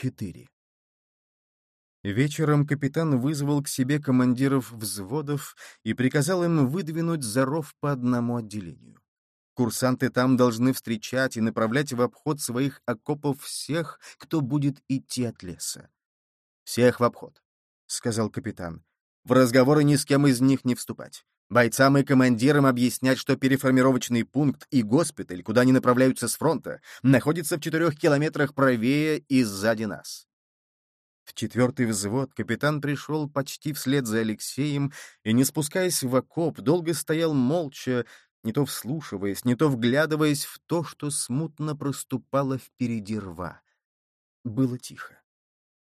4. Вечером капитан вызвал к себе командиров взводов и приказал им выдвинуть за ров по одному отделению. Курсанты там должны встречать и направлять в обход своих окопов всех, кто будет идти от леса. «Всех в обход», — сказал капитан. «В разговоры ни с кем из них не вступать. Бойцам и командирам объяснять, что переформировочный пункт и госпиталь, куда они направляются с фронта, находится в четырех километрах правее и сзади нас. В четвертый взвод капитан пришел почти вслед за Алексеем и, не спускаясь в окоп, долго стоял молча, не то вслушиваясь, не то вглядываясь в то, что смутно проступало впереди рва. Было тихо.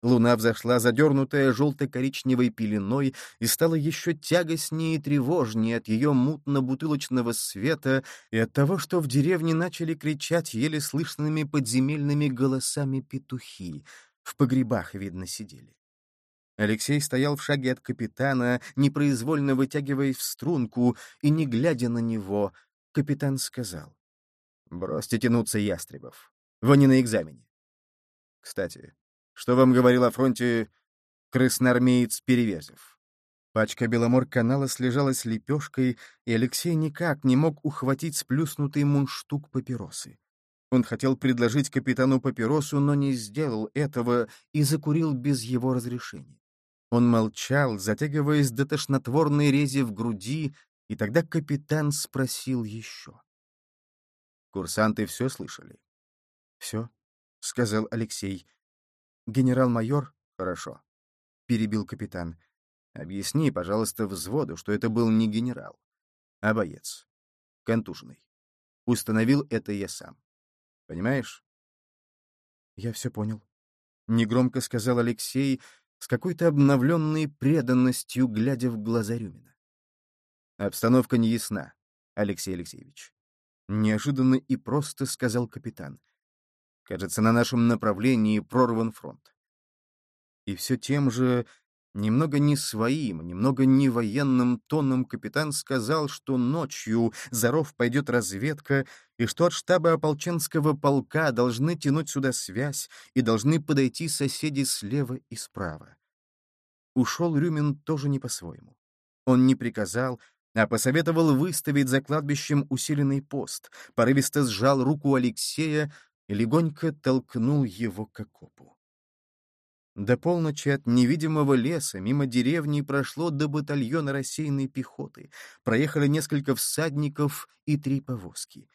Луна взошла, задернутая желто-коричневой пеленой, и стала еще тягостнее и тревожнее от ее мутно-бутылочного света и от того, что в деревне начали кричать еле слышными подземельными голосами петухи. В погребах, видно, сидели. Алексей стоял в шаге от капитана, непроизвольно вытягиваясь в струнку, и, не глядя на него, капитан сказал. «Бросьте тянуться, Ястребов. Вы не на экзамене. Кстати, что вам говорил о фронте красноармеец Перевезов? Пачка Беломор-канала слежалась лепешкой, и Алексей никак не мог ухватить сплюснутый мундштук папиросы. Он хотел предложить капитану папиросу, но не сделал этого и закурил без его разрешения. Он молчал, затягиваясь до тошнотворной рези в груди, и тогда капитан спросил еще. «Курсанты все слышали?» «Все», — сказал Алексей. «Генерал-майор?» «Хорошо», — перебил капитан. «Объясни, пожалуйста, взводу, что это был не генерал, а боец. Контуженный. Установил это я сам. Понимаешь?» «Я все понял», — негромко сказал Алексей, с какой-то обновленной преданностью, глядя в глаза Рюмина. «Обстановка не ясна, Алексей Алексеевич», — неожиданно и просто сказал капитан. Кажется, на нашем направлении прорван фронт. И все тем же, немного не своим, немного не военным тоном капитан сказал, что ночью за ров пойдет разведка, и что от штаба ополченского полка должны тянуть сюда связь и должны подойти соседи слева и справа. Ушел Рюмин тоже не по-своему. Он не приказал, а посоветовал выставить за кладбищем усиленный пост, порывисто сжал руку Алексея, и легонько толкнул его к окопу. До полночи от невидимого леса мимо деревни прошло до батальона рассеянной пехоты, проехали несколько всадников и три повозки.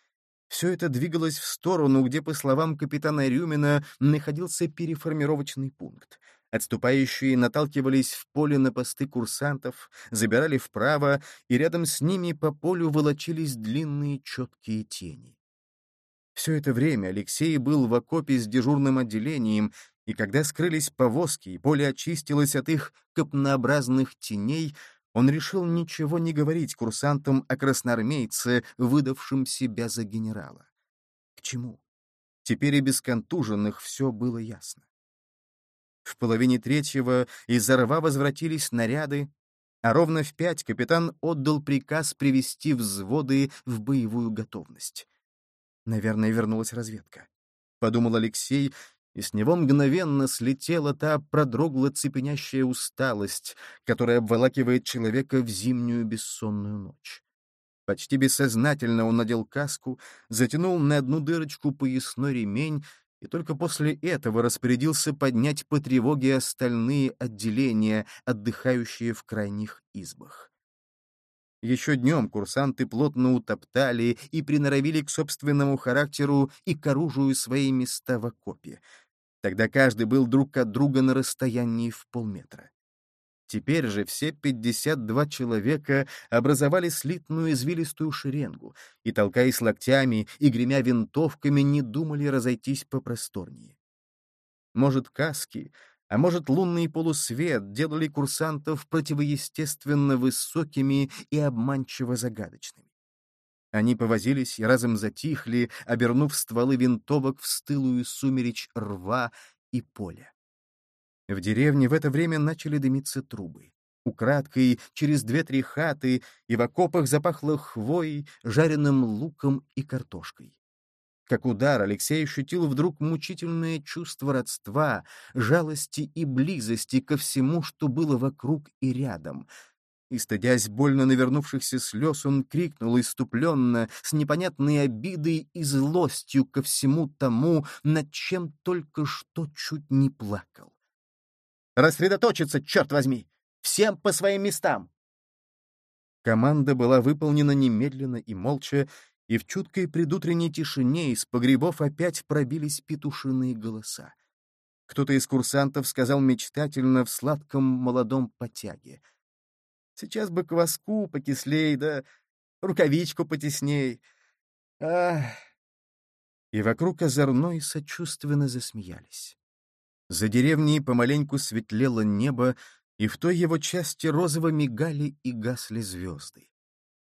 Все это двигалось в сторону, где, по словам капитана Рюмина, находился переформировочный пункт. Отступающие наталкивались в поле на посты курсантов, забирали вправо, и рядом с ними по полю волочились длинные четкие тени. Все это время Алексей был в окопе с дежурным отделением, и когда скрылись повозки и поле очистилось от их копнообразных теней, он решил ничего не говорить курсантам о красноармейце, выдавшем себя за генерала. К чему? Теперь и без контуженных все было ясно. В половине третьего из-за рва возвратились наряды, а ровно в пять капитан отдал приказ привести взводы в боевую готовность. Наверное, вернулась разведка. Подумал Алексей, и с него мгновенно слетела та продрогла цепенящая усталость, которая обволакивает человека в зимнюю бессонную ночь. Почти бессознательно он надел каску, затянул на одну дырочку поясной ремень и только после этого распорядился поднять по тревоге остальные отделения, отдыхающие в крайних избах. Еще днем курсанты плотно утоптали и приноровили к собственному характеру и к оружию свои места в окопе. Тогда каждый был друг от друга на расстоянии в полметра. Теперь же все 52 человека образовали слитную извилистую шеренгу и, толкаясь локтями и гремя винтовками, не думали разойтись попросторнее. Может, каски а может, лунный полусвет делали курсантов противоестественно высокими и обманчиво загадочными. Они повозились и разом затихли, обернув стволы винтовок в стылую сумеречь рва и поля. В деревне в это время начали дымиться трубы. Украдкой через две-три хаты и в окопах запахло хвоей, жареным луком и картошкой. Как удар, Алексей ощутил вдруг мучительное чувство родства, жалости и близости ко всему, что было вокруг и рядом. И, стыдясь больно навернувшихся слез, он крикнул иступленно, с непонятной обидой и злостью ко всему тому, над чем только что чуть не плакал. «Рассредоточиться, черт возьми! Всем по своим местам!» Команда была выполнена немедленно и молча, и в чуткой предутренней тишине из погребов опять пробились петушиные голоса. Кто-то из курсантов сказал мечтательно в сладком молодом потяге. «Сейчас бы кваску покислей, да рукавичку потесней. Ах!» И вокруг озорной сочувственно засмеялись. За деревней помаленьку светлело небо, и в той его части розово мигали и гасли звезды.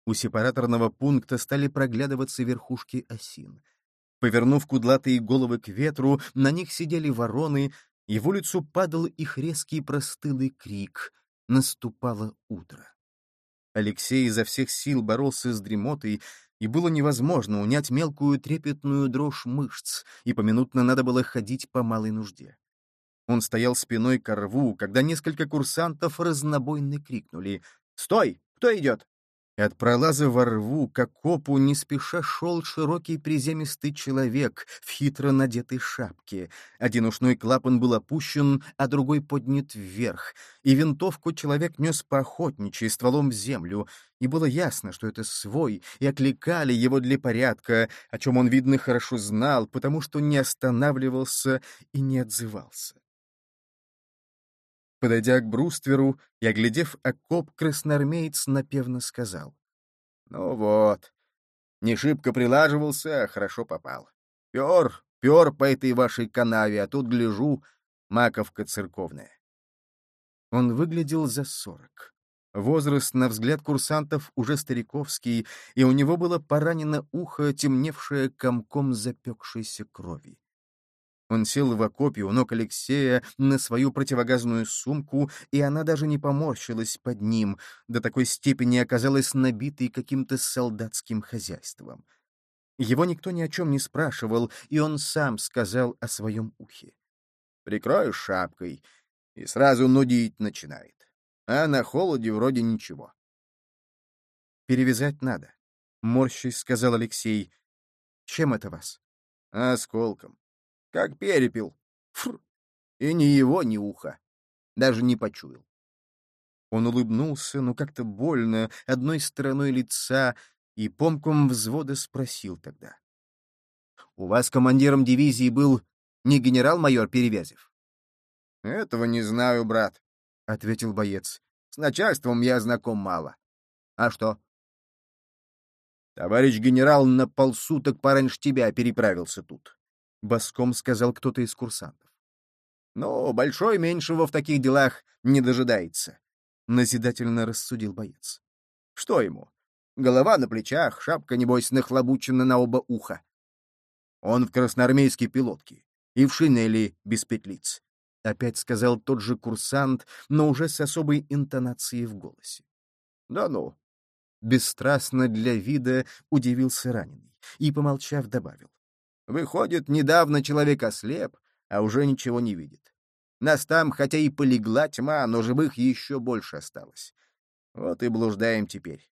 У сепараторного пункта стали проглядываться верхушки осин. Повернув кудлатые головы к ветру, на них сидели вороны, и в улицу падал их резкий простылый крик. Наступало утро. Алексей изо всех сил боролся с дремотой, и было невозможно унять мелкую трепетную дрожь мышц, и поминутно надо было ходить по малой нужде. Он стоял спиной к рву, когда несколько курсантов разнобойно крикнули «Стой! Кто идет?» И от пролаза во рву к окопу не спеша шел широкий приземистый человек в хитро надетой шапке. Один ушной клапан был опущен, а другой поднят вверх, и винтовку человек нес поохотничьи стволом в землю, и было ясно, что это свой, и окликали его для порядка, о чем он, видно, хорошо знал, потому что не останавливался и не отзывался. Подойдя к брустверу и оглядев окоп, красноармеец напевно сказал. «Ну вот, не шибко прилаживался, а хорошо попал. Пер, пер по этой вашей канаве, а тут, гляжу, маковка церковная». Он выглядел за сорок. Возраст, на взгляд курсантов, уже стариковский, и у него было поранено ухо, темневшее комком запекшейся крови. Он сел в окопе у ног Алексея на свою противогазную сумку, и она даже не поморщилась под ним, до такой степени оказалась набитой каким-то солдатским хозяйством. Его никто ни о чем не спрашивал, и он сам сказал о своем ухе. «Прикрою шапкой, и сразу нудить начинает. А на холоде вроде ничего». «Перевязать надо», — морщись сказал Алексей. «Чем это вас?» «Осколком. Как перепил. Фр. И ни его, ни уха. Даже не почуял. Он улыбнулся, но как-то больно, одной стороной лица, и помком взвода спросил тогда. — У вас командиром дивизии был не генерал-майор Перевязев? — Этого не знаю, брат, — ответил боец. — С начальством я знаком мало. — А что? — Товарищ генерал на полсуток пораньше тебя переправился тут. — боском сказал кто-то из курсантов. «Но большой меньшего в таких делах не дожидается», — назидательно рассудил боец. «Что ему? Голова на плечах, шапка, небось, нахлобучена на оба уха. Он в красноармейской пилотке и в шинели без петлиц», — опять сказал тот же курсант, но уже с особой интонацией в голосе. «Да ну!» Бесстрастно для вида удивился раненый и, помолчав, добавил. Выходит, недавно человек ослеп, а уже ничего не видит. Нас там, хотя и полегла тьма, но живых еще больше осталось. Вот и блуждаем теперь.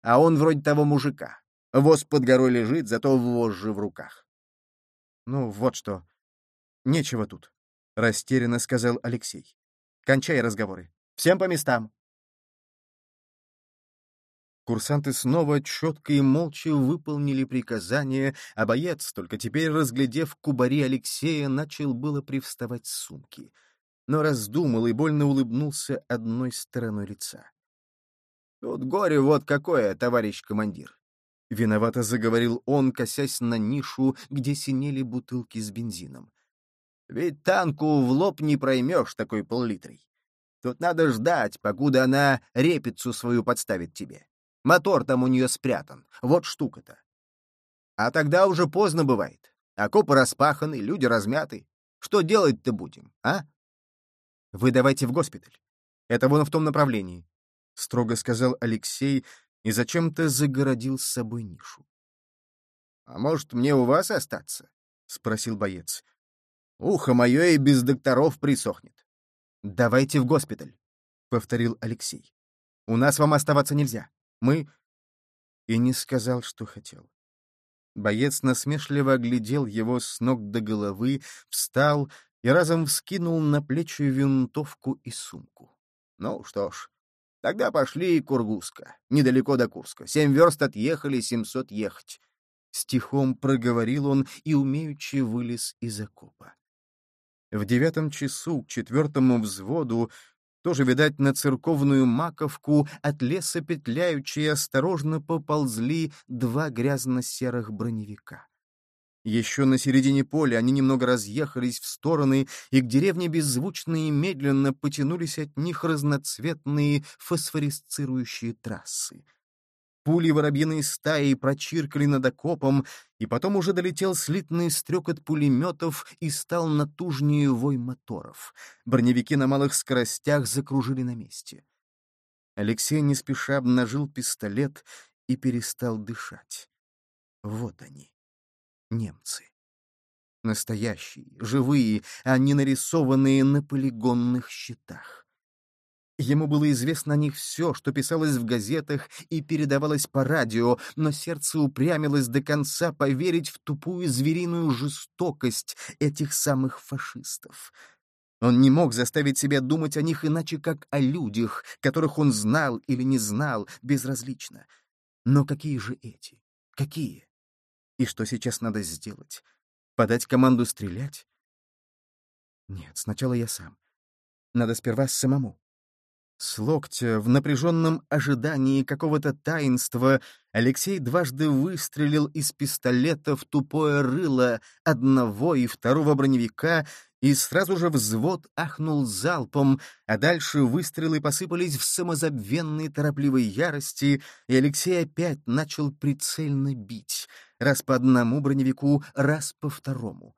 А он вроде того мужика. Воз под горой лежит, зато воз же в руках. Ну, вот что. Нечего тут, — растерянно сказал Алексей. Кончай разговоры. Всем по местам. Курсанты снова четко и молча выполнили приказание, а боец, только теперь разглядев кубари Алексея, начал было привставать с сумки. Но раздумал и больно улыбнулся одной стороной лица. «Тут горе вот какое, товарищ командир!» Виновато заговорил он, косясь на нишу, где синели бутылки с бензином. «Ведь танку в лоб не проймешь такой пол-литрой. Тут надо ждать, покуда она репицу свою подставит тебе. Мотор там у нее спрятан. Вот штука-то. А тогда уже поздно бывает. Окопы распаханы, люди размяты. Что делать-то будем, а? Вы давайте в госпиталь. Это вон в том направлении, — строго сказал Алексей и зачем-то загородил с собой нишу. «А может, мне у вас остаться?» — спросил боец. «Ухо мое и без докторов присохнет». «Давайте в госпиталь», — повторил Алексей. «У нас вам оставаться нельзя. Мы...» И не сказал, что хотел. Боец насмешливо оглядел его с ног до головы, встал и разом вскинул на плечи винтовку и сумку. «Ну что ж, тогда пошли Кургуска, недалеко до Курска. Семь верст отъехали, семьсот ехать». Стихом проговорил он и умеючи вылез из окопа. В девятом часу к четвертому взводу тоже, видать, на церковную маковку от леса петляючи осторожно поползли два грязно-серых броневика. Еще на середине поля они немного разъехались в стороны, и к деревне беззвучно и медленно потянулись от них разноцветные фосфорисцирующие трассы. Пули воробьиной стаи прочиркали над окопом, и потом уже долетел слитный стрекот пулеметов и стал натужнее вой моторов. Броневики на малых скоростях закружили на месте. Алексей не спеша обнажил пистолет и перестал дышать. Вот они, немцы. Настоящие, живые, а не нарисованные на полигонных щитах. Ему было известно о них все, что писалось в газетах и передавалось по радио, но сердце упрямилось до конца поверить в тупую звериную жестокость этих самых фашистов. Он не мог заставить себя думать о них иначе, как о людях, которых он знал или не знал, безразлично. Но какие же эти? Какие? И что сейчас надо сделать? Подать команду стрелять? Нет, сначала я сам. Надо сперва самому. С локтя, в напряженном ожидании какого-то таинства, Алексей дважды выстрелил из пистолета в тупое рыло одного и второго броневика, и сразу же взвод ахнул залпом, а дальше выстрелы посыпались в самозабвенной торопливой ярости, и Алексей опять начал прицельно бить, раз по одному броневику, раз по второму.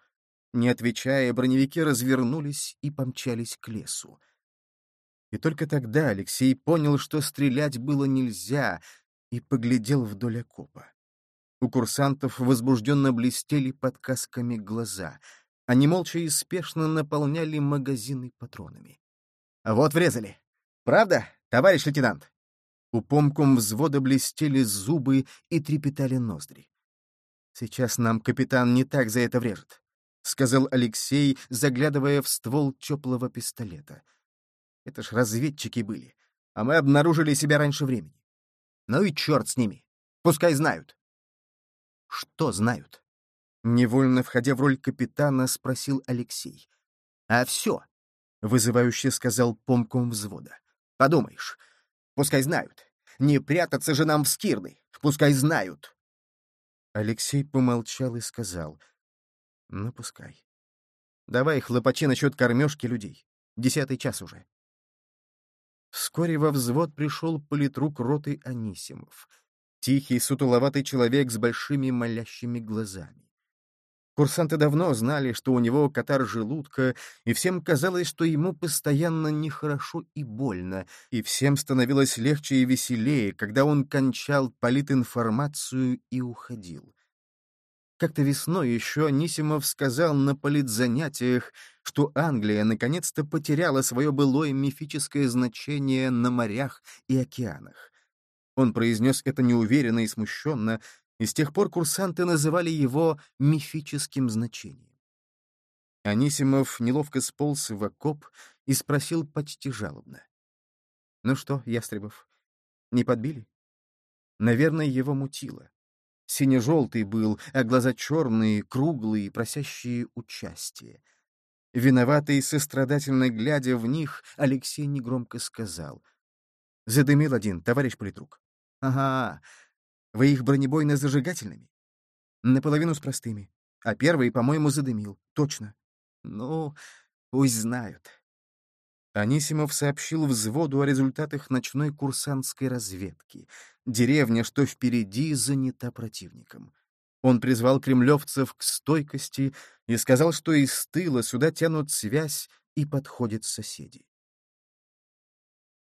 Не отвечая, броневики развернулись и помчались к лесу. И только тогда Алексей понял, что стрелять было нельзя, и поглядел вдоль окопа. У курсантов возбужденно блестели под касками глаза. Они молча и спешно наполняли магазины патронами. «А «Вот врезали! Правда, товарищ лейтенант?» У помком взвода блестели зубы и трепетали ноздри. «Сейчас нам капитан не так за это врежет», — сказал Алексей, заглядывая в ствол теплого пистолета. Это ж разведчики были. А мы обнаружили себя раньше времени. Ну и черт с ними. Пускай знают. Что знают? Невольно входя в роль капитана, спросил Алексей. А все, вызывающе сказал помком взвода. Подумаешь, пускай знают. Не прятаться же нам в скирны. Пускай знают. Алексей помолчал и сказал. Ну, пускай. Давай хлопачи насчет кормежки людей. Десятый час уже. Вскоре во взвод пришел политрук роты Анисимов. Тихий, сутуловатый человек с большими молящими глазами. Курсанты давно знали, что у него катар желудка, и всем казалось, что ему постоянно нехорошо и больно, и всем становилось легче и веселее, когда он кончал политинформацию и уходил. Как-то весной еще Нисимов сказал на политзанятиях, что Англия наконец-то потеряла свое былое мифическое значение на морях и океанах. Он произнес это неуверенно и смущенно, и с тех пор курсанты называли его мифическим значением. Анисимов неловко сполз в окоп и спросил почти жалобно. «Ну что, Ястребов, не подбили?» Наверное, его мутило. Сине-желтый был, а глаза черные, круглые, просящие участия. Виноватый сострадательно глядя в них, Алексей негромко сказал. «Задымил один, товарищ политрук». «Ага, вы их бронебойно-зажигательными?» «Наполовину с простыми. А первый, по-моему, задымил. Точно». «Ну, пусть знают». Анисимов сообщил взводу о результатах ночной курсантской разведки. Деревня, что впереди, занята противником. Он призвал кремлевцев к стойкости и сказал, что из тыла сюда тянут связь и подходят соседи.